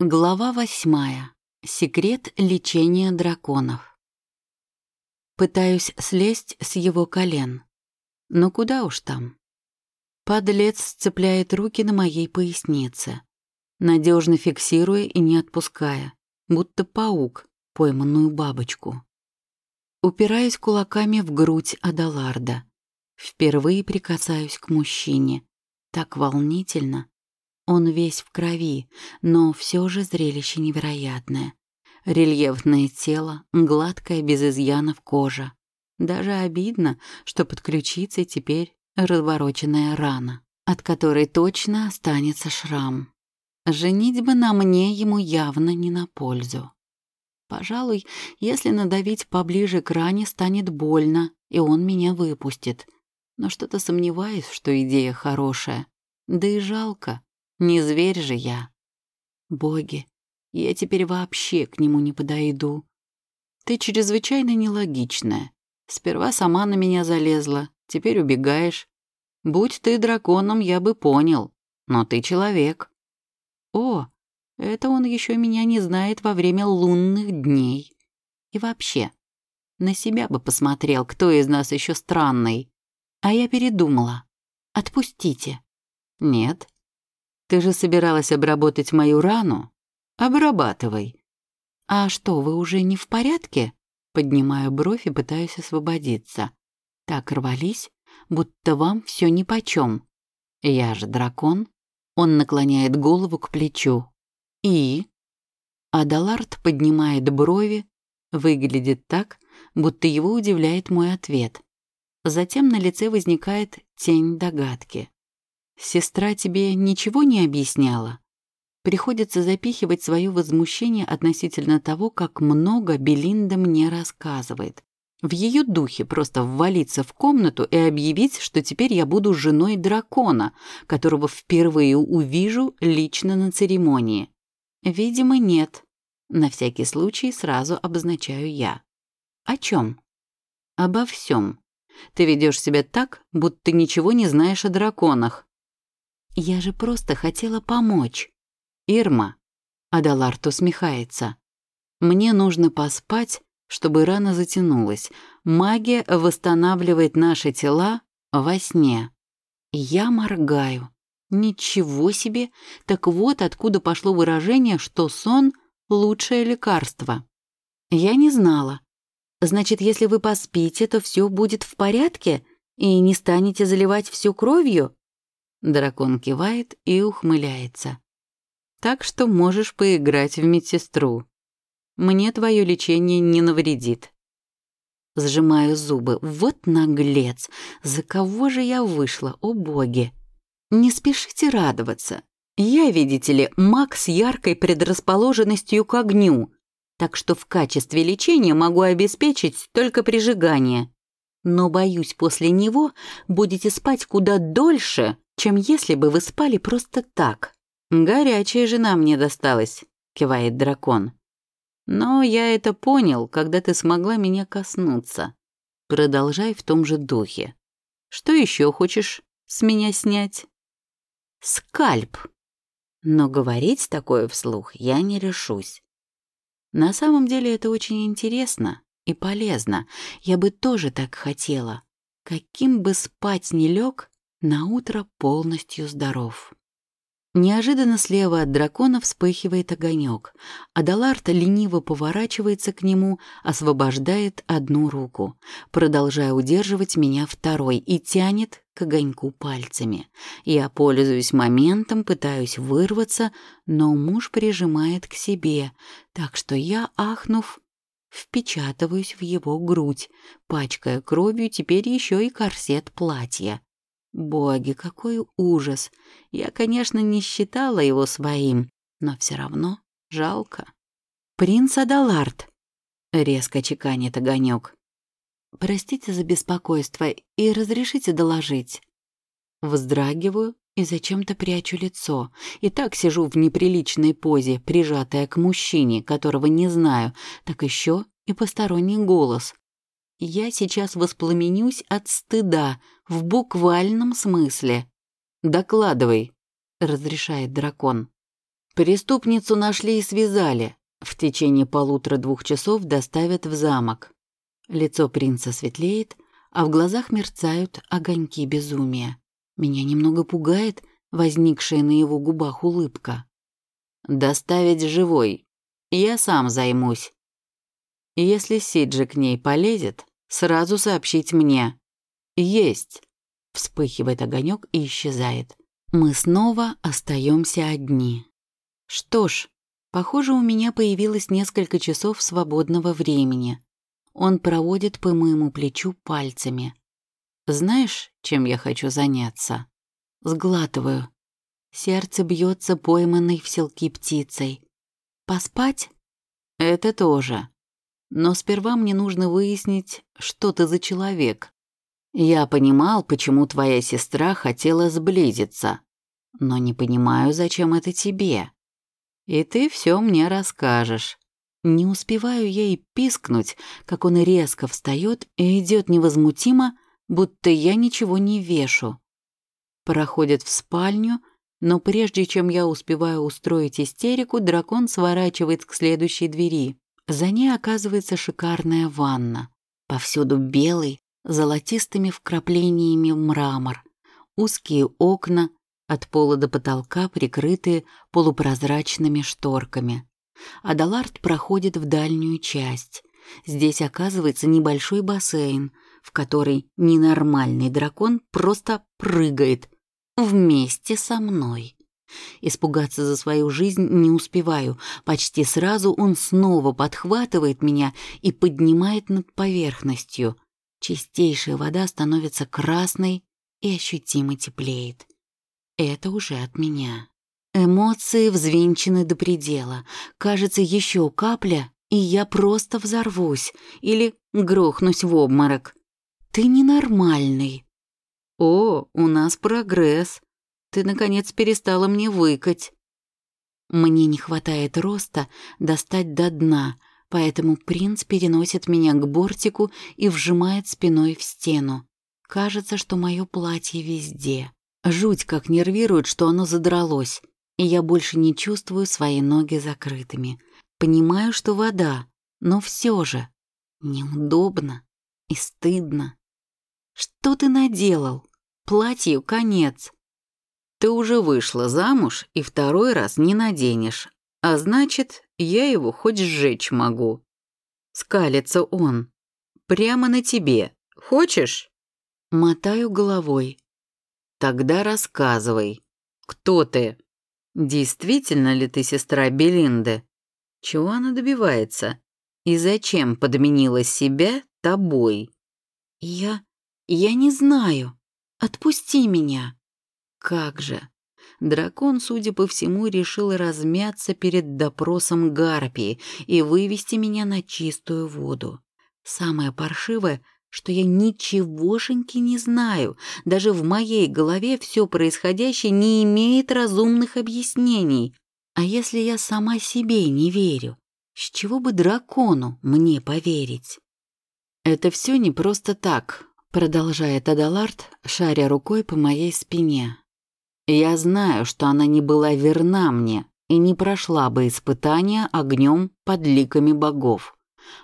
Глава восьмая. Секрет лечения драконов. Пытаюсь слезть с его колен. Но куда уж там. Подлец сцепляет руки на моей пояснице, надежно фиксируя и не отпуская, будто паук, пойманную бабочку. Упираюсь кулаками в грудь Адаларда. Впервые прикасаюсь к мужчине. Так волнительно, он весь в крови, но все же зрелище невероятное. Рельефное тело, гладкая, без изъянов кожа. Даже обидно, что под ключицей теперь развороченная рана, от которой точно останется шрам. Женитьба на мне ему явно не на пользу. Пожалуй, если надавить поближе к ране, станет больно, и он меня выпустит. Но что-то сомневаюсь, что идея хорошая. Да и жалко. Не зверь же я. Боги, я теперь вообще к нему не подойду. Ты чрезвычайно нелогичная. Сперва сама на меня залезла, теперь убегаешь. Будь ты драконом, я бы понял, но ты человек. О, это он еще меня не знает во время лунных дней. И вообще, на себя бы посмотрел, кто из нас еще странный. А я передумала. Отпустите. Нет, ты же собиралась обработать мою рану? Обрабатывай. А что, вы уже не в порядке? Поднимаю бровь и пытаюсь освободиться. Так рвались, будто вам все нипочем. Я же дракон. Он наклоняет голову к плечу. И? Адалард поднимает брови, выглядит так, будто его удивляет мой ответ. Затем на лице возникает тень догадки. Сестра тебе ничего не объясняла? Приходится запихивать свое возмущение относительно того, как много Белинда мне рассказывает. В ее духе просто ввалиться в комнату и объявить, что теперь я буду женой дракона, которого впервые увижу лично на церемонии. Видимо, нет. На всякий случай сразу обозначаю я. О чем? Обо всем. Ты ведешь себя так, будто ничего не знаешь о драконах. Я же просто хотела помочь. Ирма, Адалард усмехается. Мне нужно поспать, чтобы рана затянулась. Магия восстанавливает наши тела во сне. Я моргаю. Ничего себе! Так вот откуда пошло выражение, что сон — лучшее лекарство. Я не знала. Значит, если вы поспите, то все будет в порядке и не станете заливать всю кровью? Дракон кивает и ухмыляется. Так что можешь поиграть в медсестру. Мне твое лечение не навредит. Сжимаю зубы. Вот наглец. За кого же я вышла, о боги? Не спешите радоваться. Я, видите ли, маг с яркой предрасположенностью к огню, так что в качестве лечения могу обеспечить только прижигание. Но, боюсь, после него будете спать куда дольше, чем если бы вы спали просто так. Горячая жена мне досталась, кивает дракон. Но я это понял, когда ты смогла меня коснуться. Продолжай в том же духе. Что еще хочешь с меня снять? Скальп. Но говорить такое вслух я не решусь. На самом деле это очень интересно и полезно. Я бы тоже так хотела. Каким бы спать ни лег, на утро полностью здоров. Неожиданно слева от дракона вспыхивает огонек. Адалард лениво поворачивается к нему, освобождает одну руку, продолжая удерживать меня второй и тянет к огоньку пальцами. Я пользуюсь моментом, пытаюсь вырваться, но муж прижимает к себе, так что я, ахнув, впечатываюсь в его грудь, пачкая кровью теперь еще и корсет платья. Боги, какой ужас! Я, конечно, не считала его своим, но все равно жалко. «Принц Адалард!» — резко чеканит огонек. «Простите за беспокойство и разрешите доложить». Вздрагиваю и зачем-то прячу лицо. И так сижу в неприличной позе, прижатая к мужчине, которого не знаю, так еще и посторонний голос. Я сейчас воспламенюсь от стыда, в буквальном смысле. «Докладывай», — разрешает дракон. Преступницу нашли и связали. В течение полутора-двух часов доставят в замок. Лицо принца светлеет, а в глазах мерцают огоньки безумия. Меня немного пугает возникшая на его губах улыбка. «Доставить живой. Я сам займусь. Если Сиджи к ней полезет, сразу сообщить мне. Есть!» Вспыхивает огонек и исчезает. Мы снова остаемся одни. Что ж, похоже, у меня появилось несколько часов свободного времени. Он проводит по моему плечу пальцами. Знаешь, чем я хочу заняться? Сглатываю. Сердце бьется пойманной в селки птицей. Поспать? Это тоже. Но сперва мне нужно выяснить, что ты за человек. Я понимал, почему твоя сестра хотела сблизиться, но не понимаю, зачем это тебе. И ты все мне расскажешь. Не успеваю я и пискнуть, как он резко встает и идет невозмутимо, будто я ничего не вешу. Проходит в спальню, но прежде чем я успеваю устроить истерику, дракон сворачивает к следующей двери. За ней оказывается шикарная ванна. Повсюду белый, золотистыми вкраплениями мрамор, узкие окна, от пола до потолка прикрытые полупрозрачными шторками. Адалард проходит в дальнюю часть. Здесь оказывается небольшой бассейн, в который ненормальный дракон просто прыгает вместе со мной. Испугаться за свою жизнь не успеваю. Почти сразу он снова подхватывает меня и поднимает над поверхностью. Чистейшая вода становится красной и ощутимо теплеет. Это уже от меня. Эмоции взвинчены до предела. Кажется, еще капля, и я просто взорвусь или грохнусь в обморок. Ты ненормальный. О, у нас прогресс. Ты, наконец, перестала мне выкать. Мне не хватает роста достать до дна, поэтому принц переносит меня к бортику и вжимает спиной в стену. Кажется, что мое платье везде. Жуть как нервирует, что оно задралось, и я больше не чувствую свои ноги закрытыми. Понимаю, что вода, но все же неудобно и стыдно. Что ты наделал? Платью конец. Ты уже вышла замуж и второй раз не наденешь. А значит, я его хоть сжечь могу. Скалится он. Прямо на тебе. Хочешь? Мотаю головой. Тогда рассказывай. Кто ты? Действительно ли ты сестра Белинды? Чего она добивается? И зачем подменила себя тобой? Я... я не знаю. Отпусти меня. Как же. Дракон, судя по всему, решил размяться перед допросом Гарпии и вывести меня на чистую воду. Самое паршивое, что я ничегошеньки не знаю. Даже в моей голове все происходящее не имеет разумных объяснений. А если я сама себе не верю, с чего бы дракону мне поверить? Это все не просто так, продолжает Адалард, шаря рукой по моей спине. Я знаю, что она не была верна мне и не прошла бы испытания огнем под ликами богов.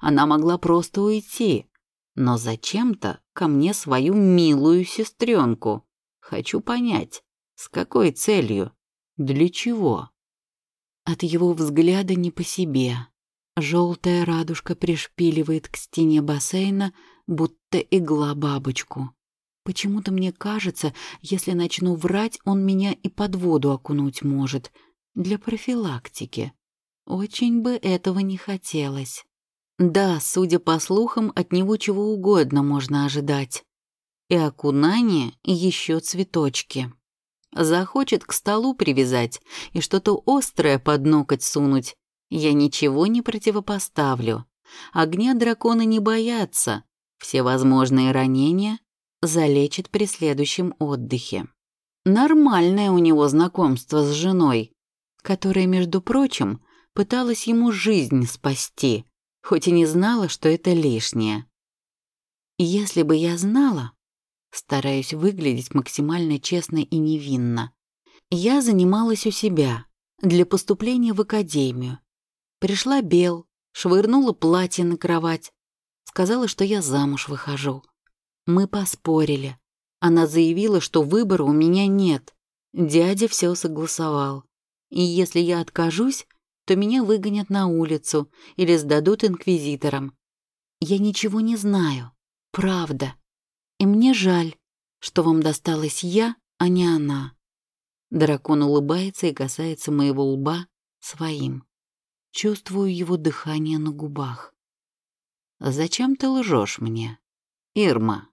Она могла просто уйти, но зачем-то ко мне свою милую сестренку. Хочу понять, с какой целью, для чего? От его взгляда не по себе. Желтая радужка пришпиливает к стене бассейна, будто игла бабочку. Почему-то мне кажется, если начну врать, он меня и под воду окунуть может. Для профилактики. Очень бы этого не хотелось. Да, судя по слухам, от него чего угодно можно ожидать. И окунание, и еще цветочки. Захочет к столу привязать и что-то острое под ноготь сунуть. Я ничего не противопоставлю. Огня драконы не боятся. Все возможные ранения залечит при следующем отдыхе. Нормальное у него знакомство с женой, которая, между прочим, пыталась ему жизнь спасти, хоть и не знала, что это лишнее. Если бы я знала, стараюсь выглядеть максимально честно и невинно, я занималась у себя, для поступления в академию. Пришла Бел, швырнула платье на кровать, сказала, что я замуж выхожу. Мы поспорили. Она заявила, что выбора у меня нет. Дядя все согласовал. И если я откажусь, то меня выгонят на улицу или сдадут инквизиторам. Я ничего не знаю. Правда. И мне жаль, что вам досталась я, а не она. Дракон улыбается и касается моего лба своим. Чувствую его дыхание на губах. «Зачем ты лжешь мне, Ирма?»